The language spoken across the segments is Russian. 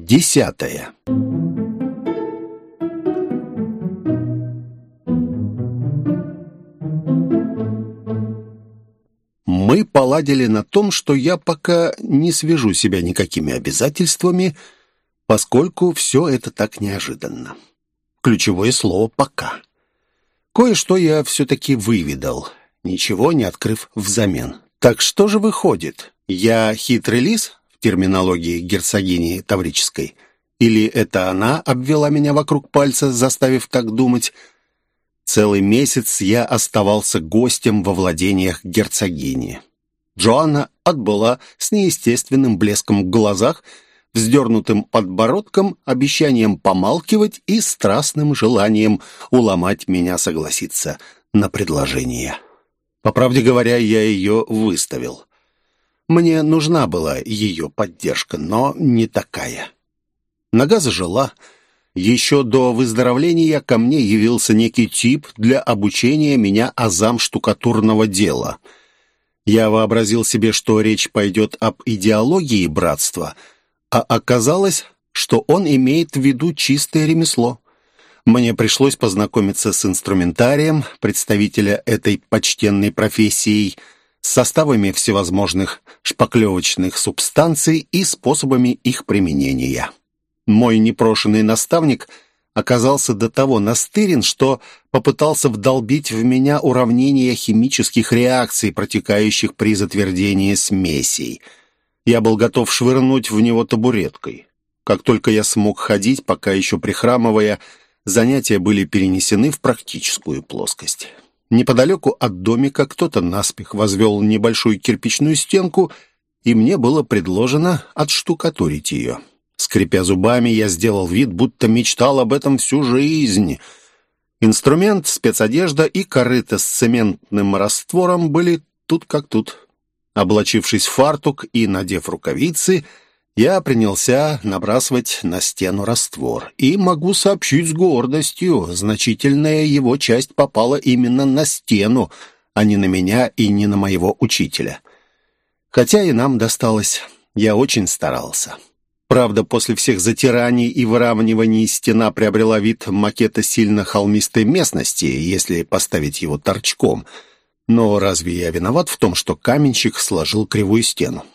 Десятое. Мы поладили на том, что я пока не свяжу себя никакими обязательствами, поскольку все это так неожиданно. Ключевое слово «пока». Кое-что я все-таки выведал, ничего не открыв взамен. Так что же выходит? Я хитрый лис терминологии герцогини Таврической? Или это она обвела меня вокруг пальца, заставив так думать? Целый месяц я оставался гостем во владениях герцогини. Джоанна отбыла с неестественным блеском в глазах, вздернутым подбородком, обещанием помалкивать и страстным желанием уломать меня согласиться на предложение. По правде говоря, я ее выставил. Мне нужна была ее поддержка, но не такая. Нога зажила. Еще до выздоровления ко мне явился некий тип для обучения меня азам штукатурного дела. Я вообразил себе, что речь пойдет об идеологии братства — а оказалось, что он имеет в виду чистое ремесло. Мне пришлось познакомиться с инструментарием представителя этой почтенной профессии, составами всевозможных шпаклевочных субстанций и способами их применения. Мой непрошенный наставник оказался до того настырен, что попытался вдолбить в меня уравнение химических реакций, протекающих при затвердении смесей – я был готов швырнуть в него табуреткой. Как только я смог ходить, пока еще прихрамывая, занятия были перенесены в практическую плоскость. Неподалеку от домика кто-то наспех возвел небольшую кирпичную стенку, и мне было предложено отштукатурить ее. Скрипя зубами, я сделал вид, будто мечтал об этом всю жизнь. Инструмент, спецодежда и корыто с цементным раствором были тут как тут. Облачившись в фартук и надев рукавицы, я принялся набрасывать на стену раствор. И могу сообщить с гордостью, значительная его часть попала именно на стену, а не на меня и не на моего учителя. Хотя и нам досталось, я очень старался. Правда, после всех затираний и выравниваний стена приобрела вид макета сильно холмистой местности, если поставить его торчком — но разве я виноват в том, что каменщик сложил кривую стену?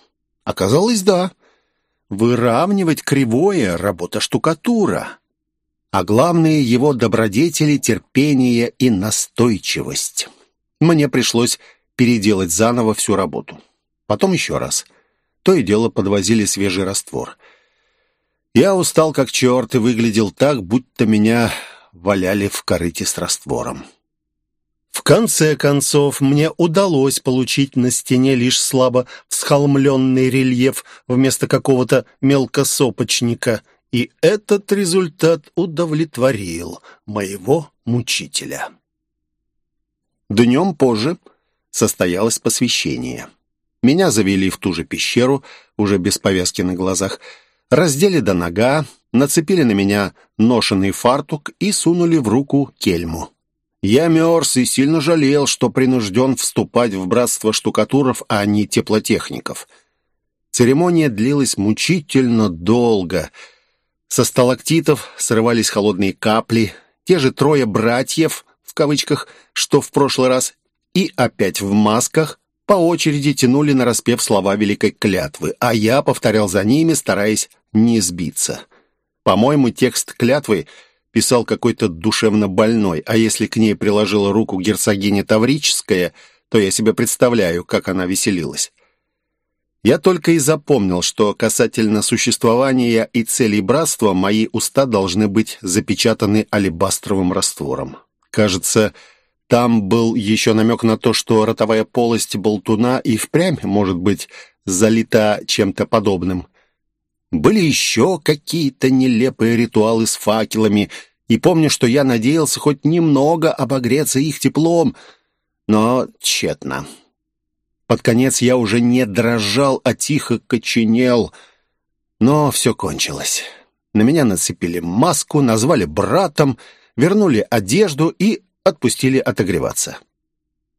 Оказалось, да. Выравнивать кривое — работа штукатура. А главные его добродетели — терпение и настойчивость. Мне пришлось переделать заново всю работу. Потом еще раз. То и дело подвозили свежий раствор. Я устал как черт и выглядел так, будто меня валяли в корыте с раствором. В конце концов, мне удалось получить на стене лишь слабо всхолмленный рельеф вместо какого-то мелкосопочника, и этот результат удовлетворил моего мучителя. Днем позже состоялось посвящение. Меня завели в ту же пещеру, уже без повязки на глазах, раздели до нога, нацепили на меня ношенный фартук и сунули в руку кельму. Я мерз и сильно жалел, что принужден вступать в братство штукатуров, а не теплотехников. Церемония длилась мучительно долго. Со сталактитов срывались холодные капли. Те же трое «братьев», в кавычках, что в прошлый раз, и опять в масках, по очереди тянули на распев слова великой клятвы, а я повторял за ними, стараясь не сбиться. По-моему, текст клятвы — писал какой-то душевно больной, а если к ней приложила руку герцогиня Таврическая, то я себе представляю, как она веселилась. Я только и запомнил, что касательно существования и целей братства мои уста должны быть запечатаны алебастровым раствором. Кажется, там был еще намек на то, что ротовая полость болтуна и впрямь может быть залита чем-то подобным. Были еще какие-то нелепые ритуалы с факелами, и помню, что я надеялся хоть немного обогреться их теплом, но тщетно. Под конец я уже не дрожал, а тихо коченел, но все кончилось. На меня нацепили маску, назвали братом, вернули одежду и отпустили отогреваться.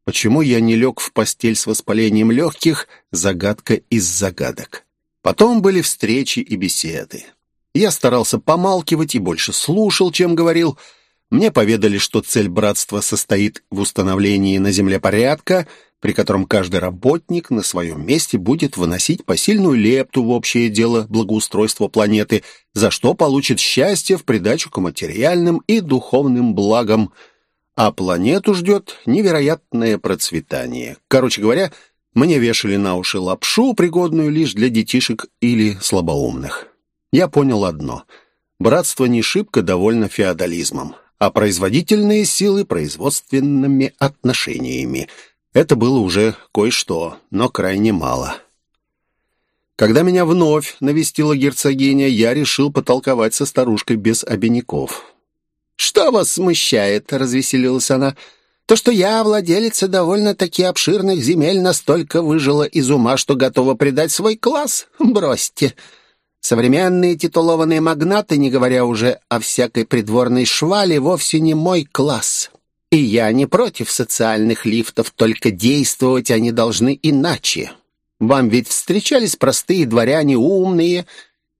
Почему я не лег в постель с воспалением легких — загадка из загадок. Потом были встречи и беседы. Я старался помалкивать и больше слушал, чем говорил. Мне поведали, что цель братства состоит в установлении на земле порядка, при котором каждый работник на своем месте будет выносить посильную лепту в общее дело благоустройства планеты, за что получит счастье в придачу к материальным и духовным благам, а планету ждет невероятное процветание. Короче говоря, мне вешали на уши лапшу, пригодную лишь для детишек или слабоумных. Я понял одно. Братство не шибко довольно феодализмом, а производительные силы производственными отношениями – это было уже кое-что, но крайне мало. Когда меня вновь навестила герцогиня, я решил потолковать со старушкой без обиняков. «Что вас смущает?» — развеселилась она. «То, что я, владелица довольно-таки обширных земель, настолько выжила из ума, что готова предать свой класс? Бросьте!» Современные титулованные магнаты, не говоря уже о всякой придворной швали, вовсе не мой класс. И я не против социальных лифтов, только действовать они должны иначе. Вам ведь встречались простые дворяне умные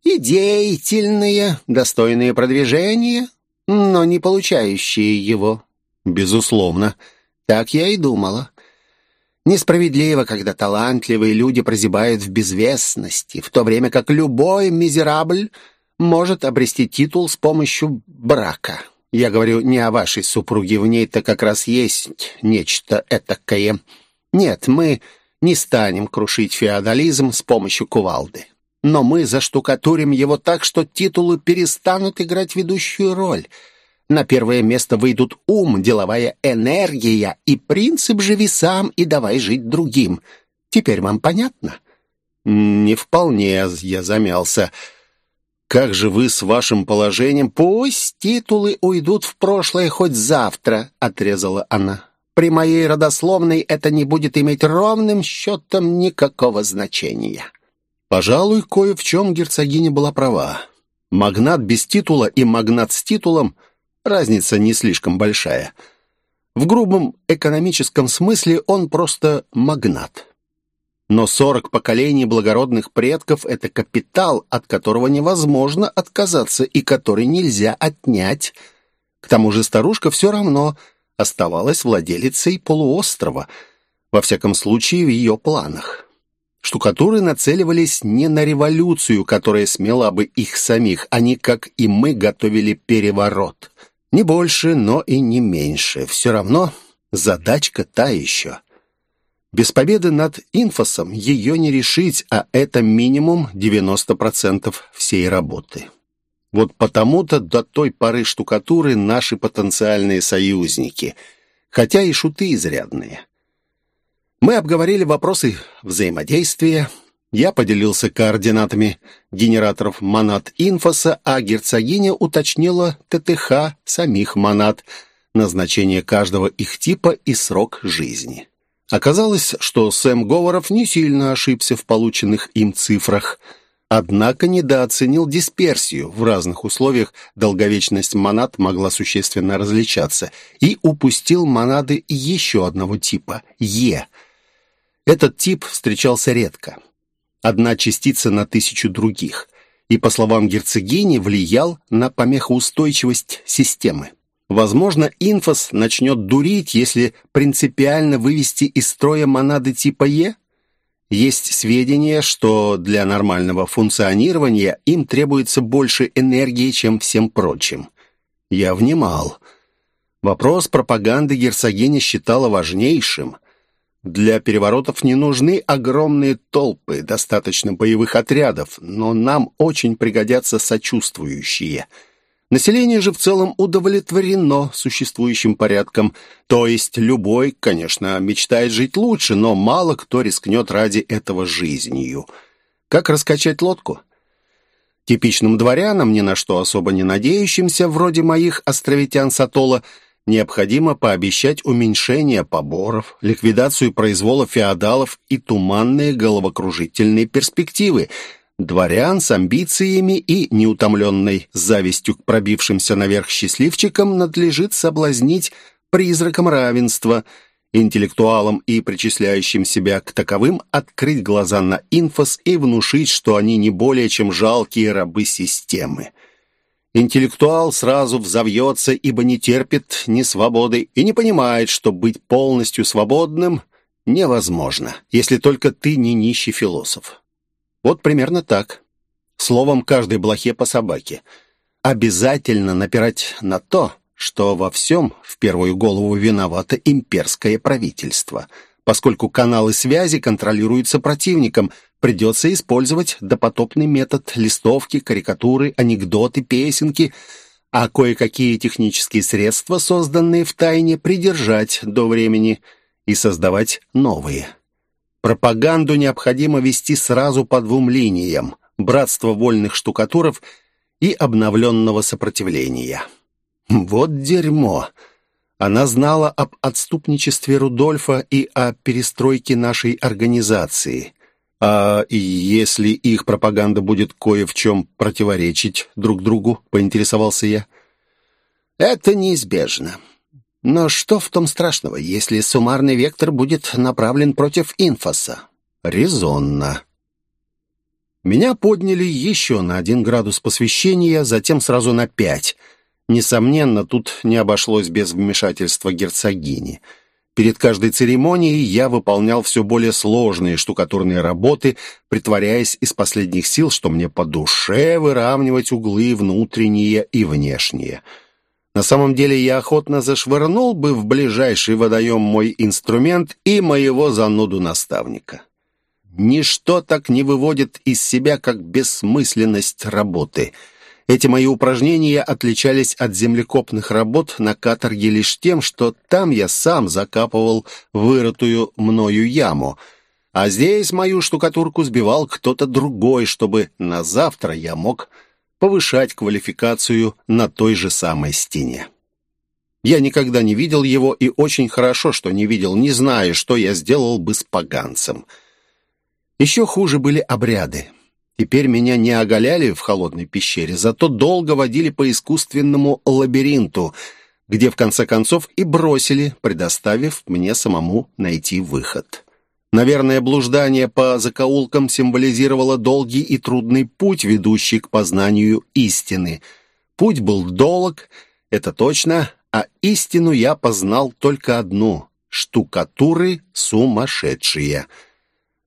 и деятельные, достойные продвижения, но не получающие его. Безусловно. Так я и думала. Несправедливо, когда талантливые люди прозябают в безвестности, в то время как любой мизерабль может обрести титул с помощью брака. Я говорю не о вашей супруге, в ней-то как раз есть нечто этакое. Нет, мы не станем крушить феодализм с помощью кувалды. Но мы заштукатурим его так, что титулы перестанут играть ведущую роль. На первое место выйдут ум, деловая энергия и принцип «живи сам и давай жить другим». Теперь вам понятно? Не вполне, я замялся. Как же вы с вашим положением? Пусть титулы уйдут в прошлое хоть завтра, отрезала она. При моей родословной это не будет иметь ровным счетом никакого значения. Пожалуй, кое в чем герцогиня была права. Магнат без титула и магнат с титулом — разница не слишком большая. В грубом экономическом смысле он просто магнат. Но сорок поколений благородных предков — это капитал, от которого невозможно отказаться и который нельзя отнять. К тому же старушка все равно оставалась владелицей полуострова, во всяком случае в ее планах. Штукатуры нацеливались не на революцию, которая смела бы их самих, они, как и мы, готовили переворот. Не больше, но и не меньше. Все равно задачка та еще. Без победы над инфосом ее не решить, а это минимум 90% всей работы. Вот потому-то до той поры штукатуры наши потенциальные союзники, хотя и шуты изрядные. Мы обговорили вопросы взаимодействия, я поделился координатами генераторов монад инфоса, а герцогиня уточнила ТТХ самих монад, назначение каждого их типа и срок жизни. Оказалось, что Сэм Говоров не сильно ошибся в полученных им цифрах, однако недооценил дисперсию. В разных условиях долговечность монад могла существенно различаться и упустил монады еще одного типа – Е. Этот тип встречался редко. Одна частица на тысячу других – и, по словам герцогини, влиял на помехоустойчивость системы. Возможно, инфос начнет дурить, если принципиально вывести из строя монады типа Е. Есть сведения, что для нормального функционирования им требуется больше энергии, чем всем прочим. Я внимал. Вопрос пропаганды герцогиня считала важнейшим. Для переворотов не нужны огромные толпы, достаточно боевых отрядов, но нам очень пригодятся сочувствующие – Население же в целом удовлетворено существующим порядком, то есть любой, конечно, мечтает жить лучше, но мало кто рискнет ради этого жизнью. Как раскачать лодку? Типичным дворянам, ни на что особо не надеющимся, вроде моих островитян Сатола, необходимо пообещать уменьшение поборов, ликвидацию произвола феодалов и туманные головокружительные перспективы – Дворян с амбициями и неутомленной завистью к пробившимся наверх счастливчикам надлежит соблазнить призраком равенства, интеллектуалам и причисляющим себя к таковым открыть глаза на инфос и внушить, что они не более чем жалкие рабы системы. Интеллектуал сразу взовьется, ибо не терпит ни свободы и не понимает, что быть полностью свободным невозможно, если только ты не нищий философ. Вот примерно так. Словом, каждой блохе по собаке. Обязательно напирать на то, что во всем в первую голову виновато имперское правительство. Поскольку каналы связи контролируются противником, придется использовать допотопный метод листовки, карикатуры, анекдоты, песенки, а кое-какие технические средства, созданные в тайне, придержать до времени и создавать новые. Пропаганду необходимо вести сразу по двум линиям – братство вольных штукатуров и обновленного сопротивления. Вот дерьмо. Она знала об отступничестве Рудольфа и о перестройке нашей организации. А если их пропаганда будет кое в чем противоречить друг другу, поинтересовался я. Это неизбежно. Но что в том страшного, если суммарный вектор будет направлен против инфоса? Резонно. Меня подняли еще на один градус посвящения, затем сразу на пять — Несомненно, тут не обошлось без вмешательства герцогини. Перед каждой церемонией я выполнял все более сложные штукатурные работы, притворяясь из последних сил, что мне по душе выравнивать углы внутренние и внешние. На самом деле я охотно зашвырнул бы в ближайший водоем мой инструмент и моего зануду наставника. Ничто так не выводит из себя, как бессмысленность работы — эти мои упражнения отличались от землекопных работ на каторге лишь тем, что там я сам закапывал вырытую мною яму, а здесь мою штукатурку сбивал кто-то другой, чтобы на завтра я мог повышать квалификацию на той же самой стене. Я никогда не видел его, и очень хорошо, что не видел, не зная, что я сделал бы с поганцем. Еще хуже были обряды. Теперь меня не оголяли в холодной пещере, зато долго водили по искусственному лабиринту, где в конце концов и бросили, предоставив мне самому найти выход. Наверное, блуждание по закоулкам символизировало долгий и трудный путь, ведущий к познанию истины. Путь был долг, это точно, а истину я познал только одну — штукатуры сумасшедшие —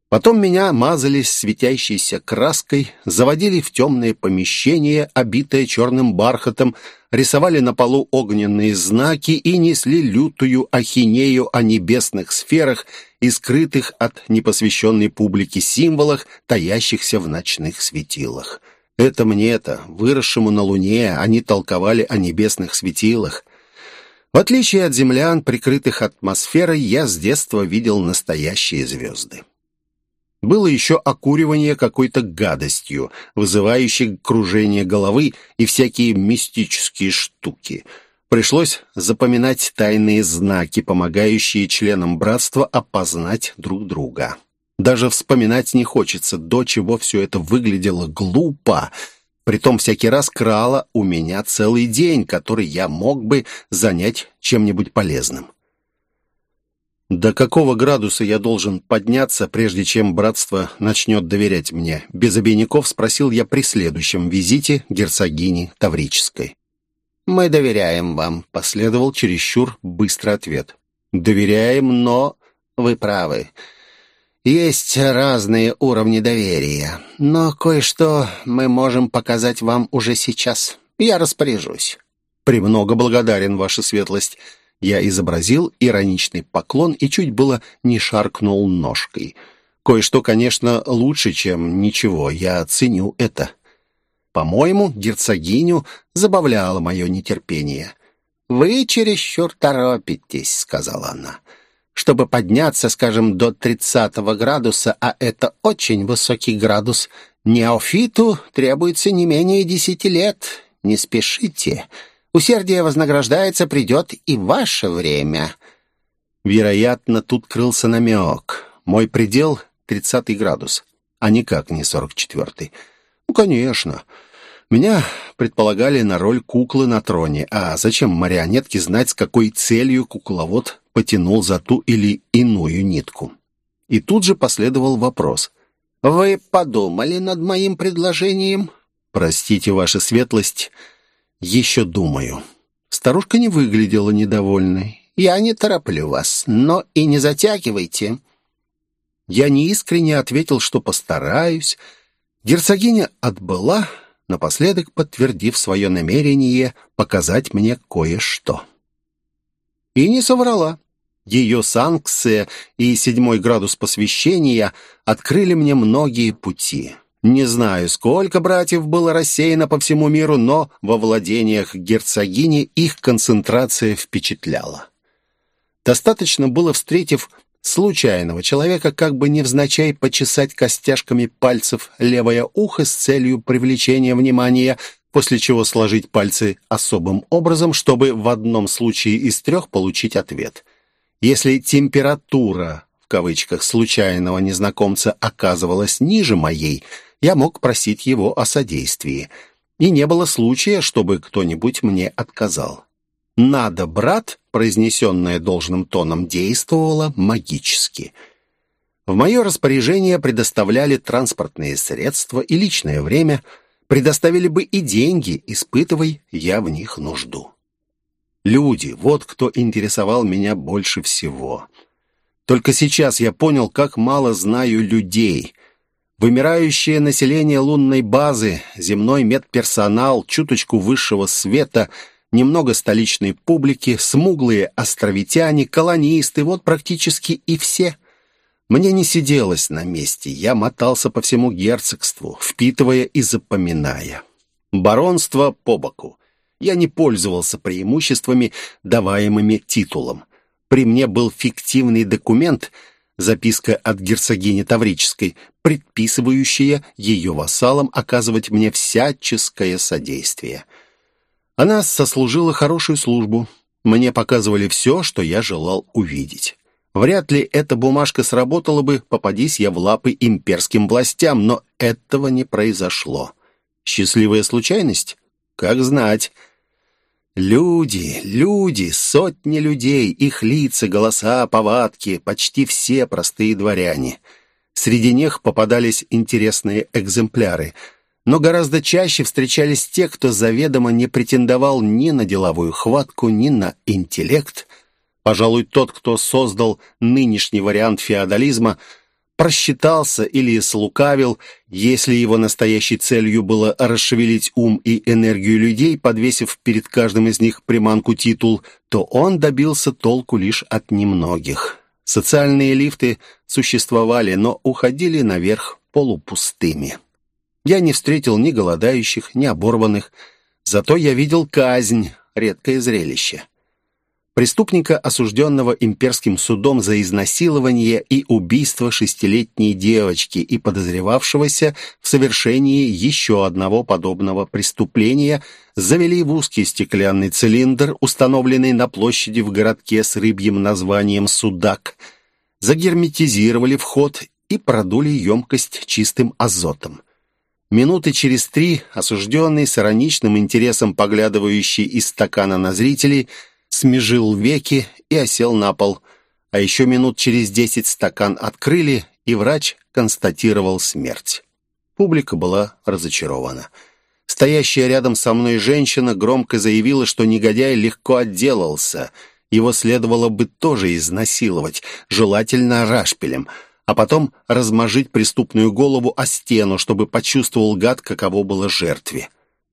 Потом меня мазали светящейся краской, заводили в темное помещение, обитое черным бархатом, рисовали на полу огненные знаки и несли лютую ахинею о небесных сферах и скрытых от непосвященной публики символах, таящихся в ночных светилах. Это мне-то, выросшему на луне, они толковали о небесных светилах. В отличие от землян, прикрытых атмосферой, я с детства видел настоящие звезды. Было еще окуривание какой-то гадостью, вызывающей кружение головы и всякие мистические штуки. Пришлось запоминать тайные знаки, помогающие членам братства опознать друг друга. Даже вспоминать не хочется, до чего все это выглядело глупо. Притом всякий раз крало у меня целый день, который я мог бы занять чем-нибудь полезным. До какого градуса я должен подняться, прежде чем братство начнет доверять мне? Без обиняков спросил я при следующем визите герцогини Таврической. «Мы доверяем вам», — последовал чересчур быстрый ответ. «Доверяем, но...» «Вы правы. Есть разные уровни доверия, но кое-что мы можем показать вам уже сейчас. Я распоряжусь». «Премного благодарен, ваша светлость». Я изобразил ироничный поклон и чуть было не шаркнул ножкой. Кое-что, конечно, лучше, чем ничего. Я ценю это. По-моему, герцогиню забавляло мое нетерпение. «Вы чересчур торопитесь», — сказала она. «Чтобы подняться, скажем, до тридцатого градуса, а это очень высокий градус, неофиту требуется не менее десяти лет. Не спешите. Усердие вознаграждается, придет и ваше время». Вероятно, тут крылся намек. Мой предел — тридцатый градус, а никак не сорок четвертый. Ну, конечно. Меня предполагали на роль куклы на троне. А зачем марионетке знать, с какой целью кукловод потянул за ту или иную нитку. И тут же последовал вопрос. «Вы подумали над моим предложением?» «Простите, ваша светлость, еще думаю». Старушка не выглядела недовольной. «Я не тороплю вас, но и не затягивайте». Я неискренне ответил, что постараюсь. Герцогиня отбыла, напоследок подтвердив свое намерение показать мне кое-что. И не соврала. Ее санкция и седьмой градус посвящения открыли мне многие пути. Не знаю, сколько братьев было рассеяно по всему миру, но во владениях герцогини их концентрация впечатляла. Достаточно было, встретив случайного человека, как бы невзначай почесать костяшками пальцев левое ухо с целью привлечения внимания, после чего сложить пальцы особым образом, чтобы в одном случае из трех получить ответ. Если температура, в кавычках, случайного незнакомца оказывалась ниже моей, я мог просить его о содействии. И не было случая, чтобы кто-нибудь мне отказал. «Надо, брат», произнесенное должным тоном, действовало магически. В мое распоряжение предоставляли транспортные средства и личное время, предоставили бы и деньги, испытывай я в них нужду. Люди, вот кто интересовал меня больше всего. Только сейчас я понял, как мало знаю людей. Вымирающее население лунной базы, земной медперсонал, чуточку высшего света — немного столичной публики, смуглые островитяне, колонисты, вот практически и все. Мне не сиделось на месте, я мотался по всему герцогству, впитывая и запоминая. Баронство по боку. Я не пользовался преимуществами, даваемыми титулом. При мне был фиктивный документ, записка от герцогини Таврической, предписывающая ее вассалам оказывать мне всяческое содействие — она сослужила хорошую службу. Мне показывали все, что я желал увидеть. Вряд ли эта бумажка сработала бы, попадись я в лапы имперским властям, но этого не произошло. Счастливая случайность? Как знать. Люди, люди, сотни людей, их лица, голоса, повадки, почти все простые дворяне. Среди них попадались интересные экземпляры — но гораздо чаще встречались те, кто заведомо не претендовал ни на деловую хватку, ни на интеллект. Пожалуй, тот, кто создал нынешний вариант феодализма, просчитался или слукавил, если его настоящей целью было расшевелить ум и энергию людей, подвесив перед каждым из них приманку титул, то он добился толку лишь от немногих. Социальные лифты существовали, но уходили наверх полупустыми. Я не встретил ни голодающих, ни оборванных. Зато я видел казнь, редкое зрелище. Преступника, осужденного имперским судом за изнасилование и убийство шестилетней девочки и подозревавшегося в совершении еще одного подобного преступления, завели в узкий стеклянный цилиндр, установленный на площади в городке с рыбьим названием «Судак», загерметизировали вход и продули емкость чистым азотом. Минуты через три осужденный, с ироничным интересом поглядывающий из стакана на зрителей, смежил веки и осел на пол. А еще минут через десять стакан открыли, и врач констатировал смерть. Публика была разочарована. Стоящая рядом со мной женщина громко заявила, что негодяй легко отделался. Его следовало бы тоже изнасиловать, желательно рашпилем — а потом размажить преступную голову о стену, чтобы почувствовал гад, каково было жертве.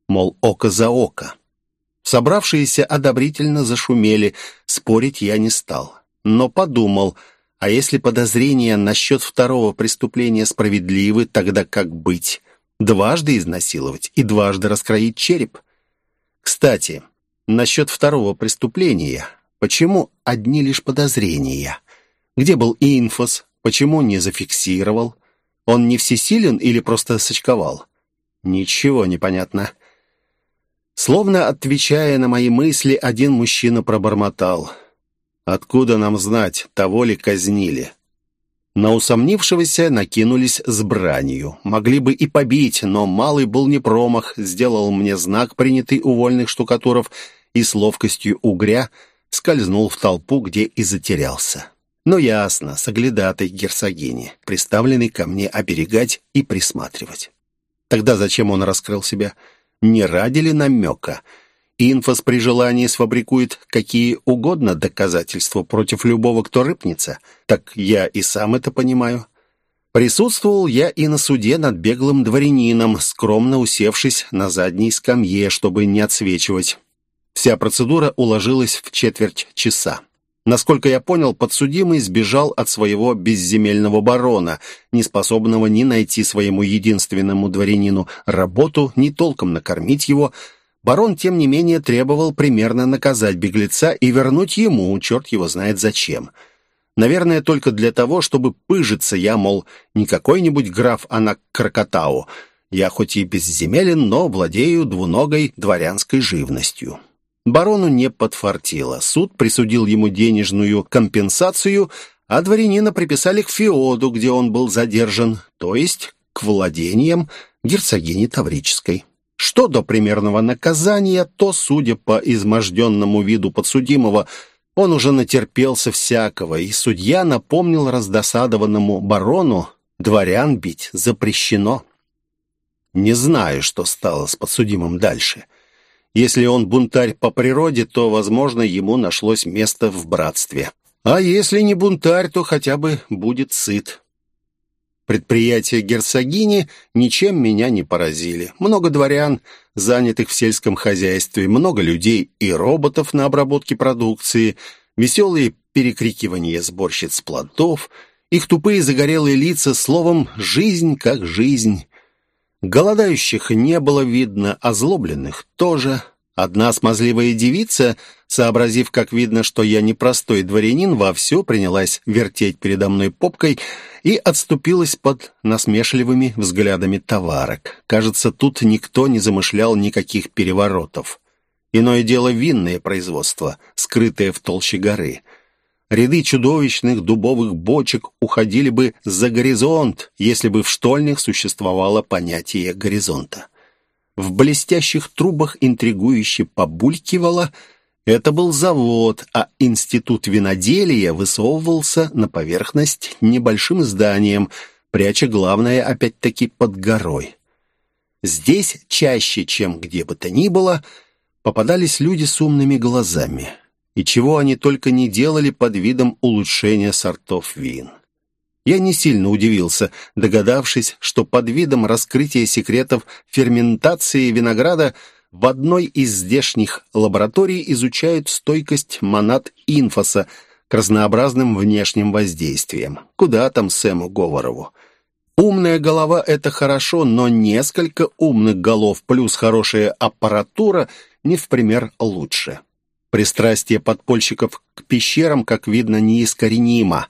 Мол, око за око. Собравшиеся одобрительно зашумели, спорить я не стал. Но подумал, а если подозрения насчет второго преступления справедливы, тогда как быть? Дважды изнасиловать и дважды раскроить череп? Кстати, насчет второго преступления, почему одни лишь подозрения? Где был инфос, Почему не зафиксировал? Он не всесилен или просто сочковал? Ничего не понятно. Словно отвечая на мои мысли, один мужчина пробормотал. «Откуда нам знать, того ли казнили?» На усомнившегося накинулись с бранью. Могли бы и побить, но малый был не промах, сделал мне знак, принятый у вольных штукатуров, и с ловкостью угря скользнул в толпу, где и затерялся. Но ясно, соглядатой герцогини, приставленный ко мне оберегать и присматривать. Тогда зачем он раскрыл себя? Не ради ли намека? Инфос при желании сфабрикует какие угодно доказательства против любого, кто рыпнется. Так я и сам это понимаю. Присутствовал я и на суде над беглым дворянином, скромно усевшись на задней скамье, чтобы не отсвечивать. Вся процедура уложилась в четверть часа. Насколько я понял, подсудимый сбежал от своего безземельного барона, не способного ни найти своему единственному дворянину работу, ни толком накормить его. Барон, тем не менее, требовал примерно наказать беглеца и вернуть ему, черт его знает зачем. Наверное, только для того, чтобы пыжиться я, мол, не какой-нибудь граф Анак Крокотау. Я хоть и безземелен, но владею двуногой дворянской живностью. Барону не подфартило. Суд присудил ему денежную компенсацию, а дворянина приписали к Феоду, где он был задержан, то есть к владениям герцогини Таврической. Что до примерного наказания, то, судя по изможденному виду подсудимого, он уже натерпелся всякого, и судья напомнил раздосадованному барону, дворян бить запрещено. Не знаю, что стало с подсудимым дальше. Если он бунтарь по природе, то, возможно, ему нашлось место в братстве. А если не бунтарь, то хотя бы будет сыт. Предприятия герцогини ничем меня не поразили. Много дворян, занятых в сельском хозяйстве, много людей и роботов на обработке продукции, веселые перекрикивания сборщиц плодов, их тупые загорелые лица, словом, жизнь как жизнь. Голодающих не было видно, озлобленных тоже. Одна смазливая девица, сообразив, как видно, что я не простой дворянин, вовсю принялась вертеть передо мной попкой и отступилась под насмешливыми взглядами товарок. Кажется, тут никто не замышлял никаких переворотов. Иное дело винное производство, скрытое в толще горы — Ряды чудовищных дубовых бочек уходили бы за горизонт, если бы в штольнях существовало понятие горизонта. В блестящих трубах интригующе побулькивало. Это был завод, а институт виноделия высовывался на поверхность небольшим зданием, пряча главное опять-таки под горой. Здесь чаще, чем где бы то ни было, попадались люди с умными глазами — и чего они только не делали под видом улучшения сортов вин. Я не сильно удивился, догадавшись, что под видом раскрытия секретов ферментации винограда в одной из здешних лабораторий изучают стойкость монад инфоса к разнообразным внешним воздействиям. Куда там Сэму Говорову? Умная голова — это хорошо, но несколько умных голов плюс хорошая аппаратура не в пример лучше. Пристрастие подпольщиков к пещерам, как видно, неискоренимо.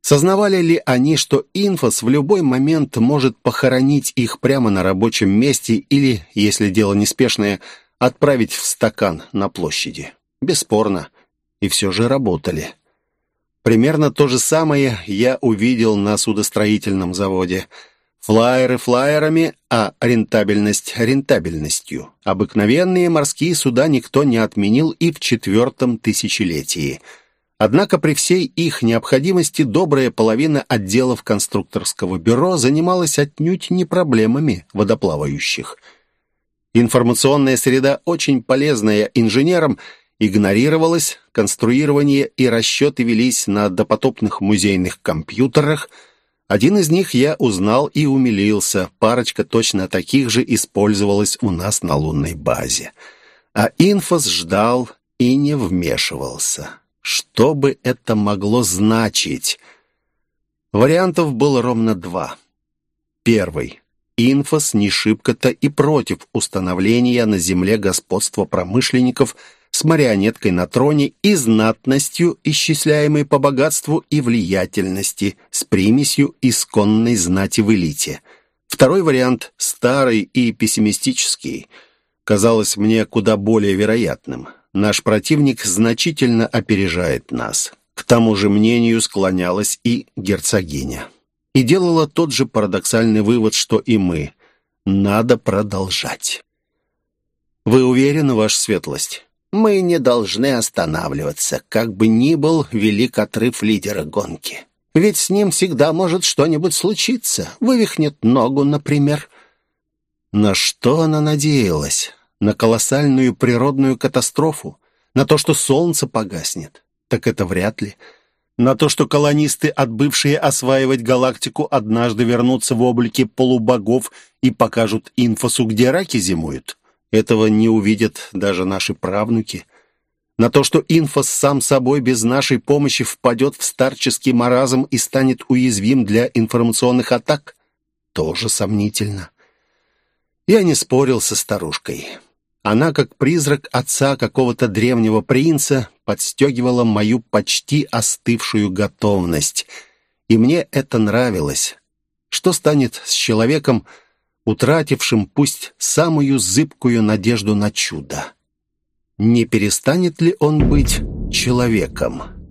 Сознавали ли они, что инфос в любой момент может похоронить их прямо на рабочем месте или, если дело неспешное, отправить в стакан на площади? Бесспорно. И все же работали. Примерно то же самое я увидел на судостроительном заводе – Флайеры флайерами, а рентабельность рентабельностью. Обыкновенные морские суда никто не отменил и в четвертом тысячелетии. Однако при всей их необходимости добрая половина отделов конструкторского бюро занималась отнюдь не проблемами водоплавающих. Информационная среда, очень полезная инженерам, игнорировалась, конструирование и расчеты велись на допотопных музейных компьютерах – один из них я узнал и умилился. Парочка точно таких же использовалась у нас на лунной базе. А инфос ждал и не вмешивался. Что бы это могло значить? Вариантов было ровно два. Первый. Инфос не шибко-то и против установления на Земле господства промышленников – с марионеткой на троне и знатностью, исчисляемой по богатству и влиятельности, с примесью исконной знати в элите. Второй вариант, старый и пессимистический, казалось мне куда более вероятным. Наш противник значительно опережает нас. К тому же мнению склонялась и герцогиня. И делала тот же парадоксальный вывод, что и мы. Надо продолжать. «Вы уверены, ваша светлость?» Мы не должны останавливаться, как бы ни был велик отрыв лидера гонки. Ведь с ним всегда может что-нибудь случиться. Вывихнет ногу, например. На что она надеялась? На колоссальную природную катастрофу? На то, что солнце погаснет? Так это вряд ли. На то, что колонисты, отбывшие осваивать галактику, однажды вернутся в облике полубогов и покажут инфосу, где раки зимуют? Этого не увидят даже наши правнуки на то, что инфос сам собой без нашей помощи впадет в старческий маразм и станет уязвим для информационных атак, тоже сомнительно. Я не спорил со старушкой. Она, как призрак отца какого-то древнего принца, подстегивала мою почти остывшую готовность. И мне это нравилось. Что станет с человеком, утратившим пусть самую зыбкую надежду на чудо? не перестанет ли он быть человеком?